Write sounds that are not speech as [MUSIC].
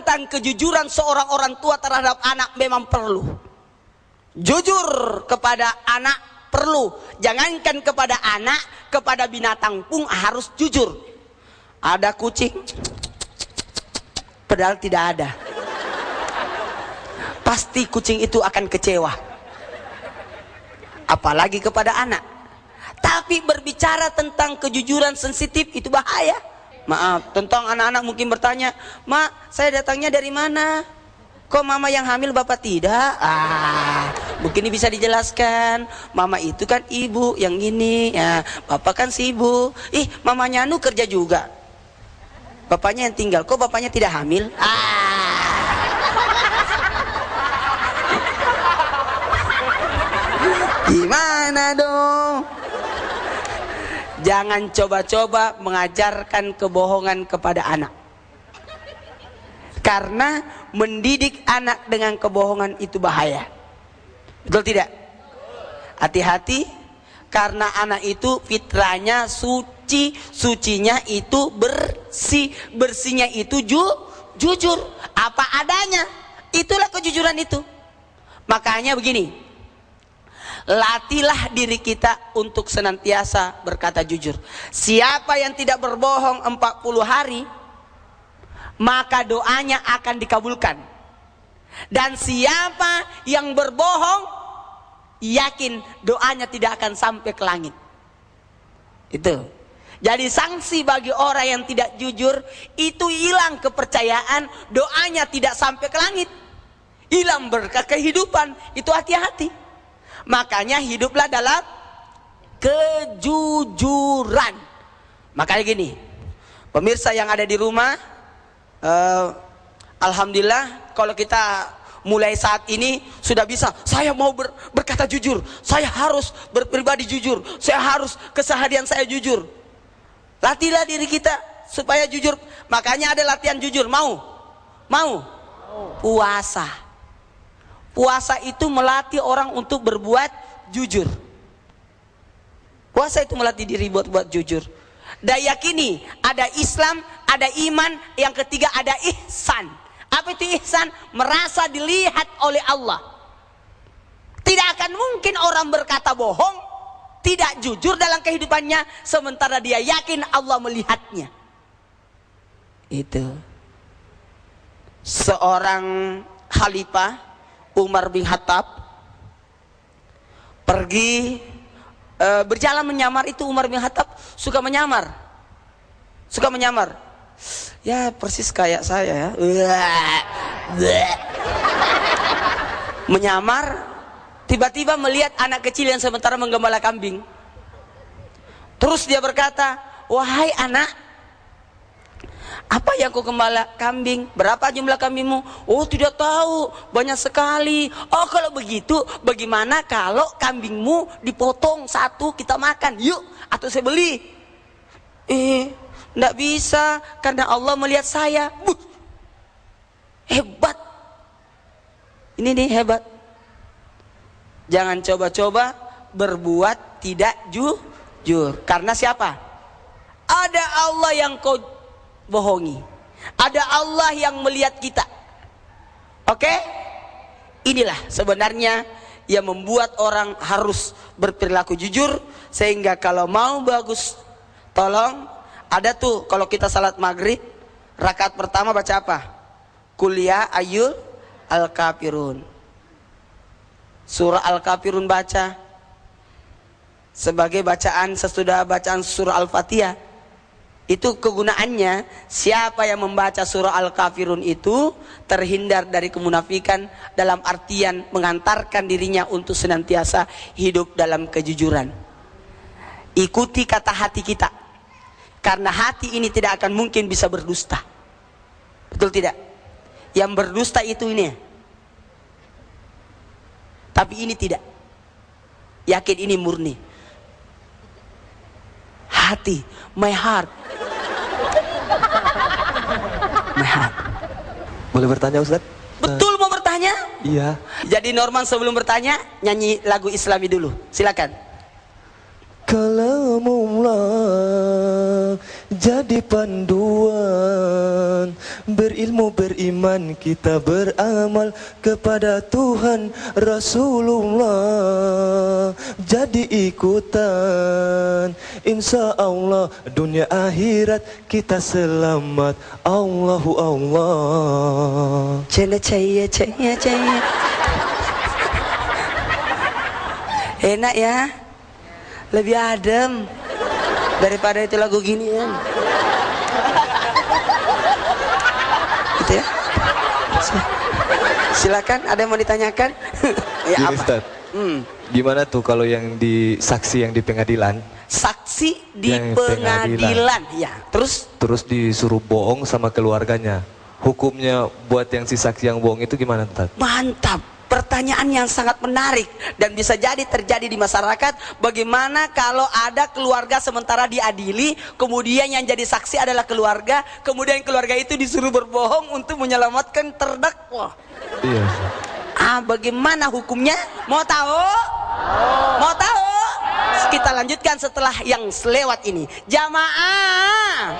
tentang kejujuran seorang orang tua terhadap anak memang perlu. Jujur kepada anak perlu. Jangankan kepada anak, kepada binatang pun harus jujur. Ada kucing, padahal tidak ada. Pasti kucing itu akan kecewa. Apalagi kepada anak. Tapi berbicara tentang kejujuran sensitif itu bahaya. Maaf, tentang anak-anak mungkin bertanya, "Mak, saya datangnya dari mana?" Kok mama yang hamil bapak tidak? Ah, mungkin ini bisa dijelaskan. Mama itu kan ibu yang ini, ya. Bapak kan si ibu. Ih, mamanya Anu kerja juga. Bapaknya yang tinggal. Kok bapaknya tidak hamil? Ah. Gimana dong? Jangan coba-coba mengajarkan kebohongan kepada anak. Karena mendidik anak dengan kebohongan itu bahaya. Betul tidak? Hati-hati karena anak itu fitranya suci, sucinya itu bersih, bersihnya itu ju, jujur, apa adanya. Itulah kejujuran itu. Makanya begini, Latilah diri kita untuk senantiasa berkata jujur. Siapa yang tidak berbohong 40 hari, maka doanya akan dikabulkan. Dan siapa yang berbohong, yakin doanya tidak akan sampai ke langit. Itu. Jadi sanksi bagi orang yang tidak jujur, itu hilang kepercayaan, doanya tidak sampai ke langit. Hilang berkah kehidupan, itu hati-hati. Makanya hiduplah dalam kejujuran. Makanya gini, pemirsa yang ada di rumah, uh, alhamdulillah kalau kita mulai saat ini sudah bisa. Saya mau ber, berkata jujur, saya harus berpribadi jujur, saya harus keseharian saya jujur. Latihlah diri kita supaya jujur. Makanya ada latihan jujur. Mau? Mau? Puasa. Puasa itu melatih orang untuk berbuat jujur. Puasa itu melatih diri buat buat jujur. Dan yakini ada Islam, ada iman, yang ketiga ada ihsan. Apa itu ihsan? Merasa dilihat oleh Allah. Tidak akan mungkin orang berkata bohong, tidak jujur dalam kehidupannya, sementara dia yakin Allah melihatnya. Itu. Seorang khalifah Umar bin Khattab pergi e, berjalan menyamar. Itu Umar bin Khattab suka menyamar. Suka menyamar. Ya persis kayak saya ya. [LAUGHS] Menyamar tiba-tiba melihat anak kecil yang sementara menggembala kambing. Terus dia berkata wahai anak apa yang kau gembala kambing? Berapa jumlah kambingmu? Oh tidak tahu, banyak sekali. Oh kalau begitu, bagaimana kalau kambingmu dipotong satu kita makan? Yuk, atau saya beli? Eh, tidak bisa karena Allah melihat saya. Buh, hebat. Ini nih hebat. Jangan coba-coba berbuat tidak jujur. Karena siapa? Ada Allah yang kau bohongi. Ada Allah yang melihat kita. Oke? Okay? Inilah sebenarnya yang membuat orang harus berperilaku jujur sehingga kalau mau bagus tolong ada tuh kalau kita salat maghrib rakaat pertama baca apa? Kuliah ayul al-kafirun. Surah al-kafirun baca sebagai bacaan sesudah bacaan surah al-fatihah itu kegunaannya siapa yang membaca surah Al-Kafirun itu terhindar dari kemunafikan dalam artian mengantarkan dirinya untuk senantiasa hidup dalam kejujuran. Ikuti kata hati kita. Karena hati ini tidak akan mungkin bisa berdusta. Betul tidak? Yang berdusta itu ini. Tapi ini tidak. Yakin ini murni. Hati, my heart Mehat. Boleh bertanya Ustaz? Betul mau bertanya? Iya. Jadi Norman sebelum bertanya nyanyi lagu Islami dulu. Silakan. Kalamullah jadi panduan Berilmu beriman kita beramal kepada Tuhan Rasulullah Jadi ikutan Insya Allah dunia akhirat kita selamat Allahu Allah Cele caya caya caya. Enak ya, lebih adem daripada itu lagu ginian. Gitu ya. Si- Silakan, ada yang mau ditanyakan? ya Gini, apa? Ustaz. Hmm. Gimana tuh kalau yang di saksi yang di pengadilan Saksi di Yang pengadilan. Ya, terus terus disuruh bohong sama keluarganya Hukumnya buat yang si saksi yang bohong itu gimana Ustaz? Mantap. Pertanyaan yang sangat menarik dan bisa jadi terjadi di masyarakat. Bagaimana kalau ada keluarga sementara diadili, kemudian yang jadi saksi adalah keluarga, kemudian keluarga itu disuruh berbohong untuk menyelamatkan terdakwa. Iya Ah, bagaimana hukumnya? Mau tahu? Mau tahu? Kita lanjutkan setelah yang selewat ini. Jamaah.